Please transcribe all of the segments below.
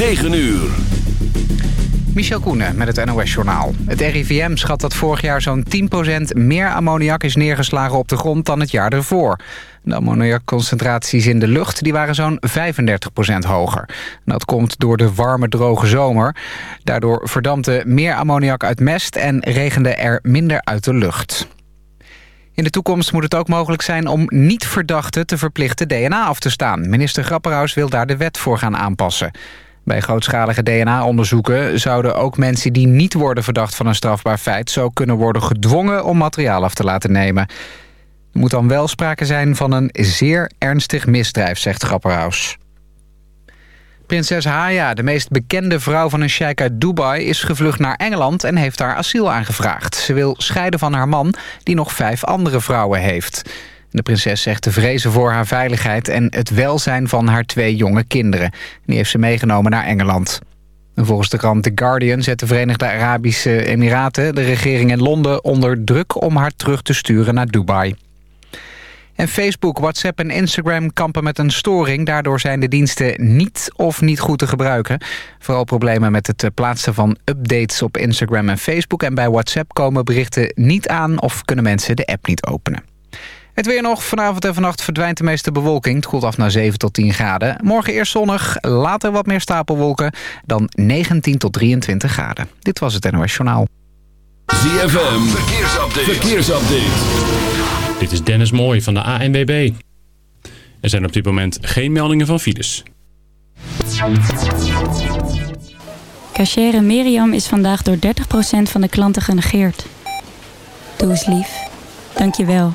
9 uur. Michel Koenen met het NOS-journaal. Het RIVM schat dat vorig jaar zo'n 10% meer ammoniak is neergeslagen op de grond dan het jaar ervoor. De ammoniakconcentraties in de lucht die waren zo'n 35% hoger. Dat komt door de warme, droge zomer. Daardoor verdampte meer ammoniak uit mest en regende er minder uit de lucht. In de toekomst moet het ook mogelijk zijn om niet-verdachten te verplichten DNA af te staan. Minister Grapperhaus wil daar de wet voor gaan aanpassen. Bij grootschalige DNA-onderzoeken zouden ook mensen die niet worden verdacht van een strafbaar feit... zo kunnen worden gedwongen om materiaal af te laten nemen. Er moet dan wel sprake zijn van een zeer ernstig misdrijf, zegt Grapperhaus. Prinses Haya, de meest bekende vrouw van een sheik uit Dubai... is gevlucht naar Engeland en heeft daar asiel aangevraagd. Ze wil scheiden van haar man, die nog vijf andere vrouwen heeft. De prinses zegt te vrezen voor haar veiligheid... en het welzijn van haar twee jonge kinderen. Die heeft ze meegenomen naar Engeland. volgens de krant The Guardian zet de Verenigde Arabische Emiraten... de regering in Londen onder druk om haar terug te sturen naar Dubai. En Facebook, WhatsApp en Instagram kampen met een storing. Daardoor zijn de diensten niet of niet goed te gebruiken. Vooral problemen met het plaatsen van updates op Instagram en Facebook. En bij WhatsApp komen berichten niet aan of kunnen mensen de app niet openen. Het weer nog. Vanavond en vannacht verdwijnt de meeste bewolking. Het koelt af naar 7 tot 10 graden. Morgen eerst zonnig, later wat meer stapelwolken. Dan 19 tot 23 graden. Dit was het NOS Journaal. ZFM, verkeersupdate. verkeersupdate. Dit is Dennis Mooij van de ANWB. Er zijn op dit moment geen meldingen van files. Cachere Miriam is vandaag door 30% van de klanten genegeerd. Doe eens lief. Dank je wel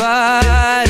nobody.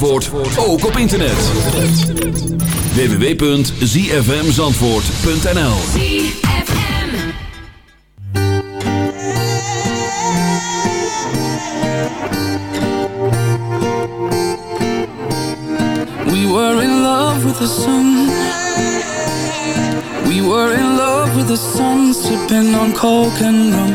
www.zfmzandvoort.nl We were in love with the sun. We were in love with the sun Sipping on coke and rum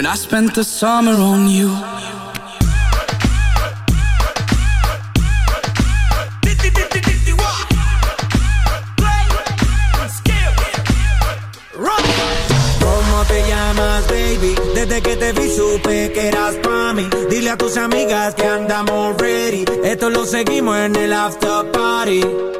when I spent the summer on you. ¿Cómo te llamas, baby? Desde que te vi supe que eras pa' mí Dile a tus amigas que andamos ready Esto lo seguimos en el after party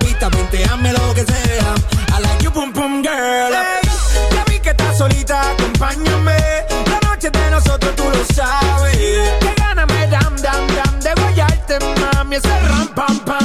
Boom, girl. Hey, ya vi que estás solita, acompáñame. La noche de nosotros tú lo sabes. Que gana me dan, dan, dan de guayarte, mami. Ese ram, pam, pam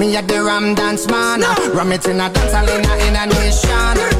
Me a the Ram Dance Man. Ram it in a dance, in a, in a nation.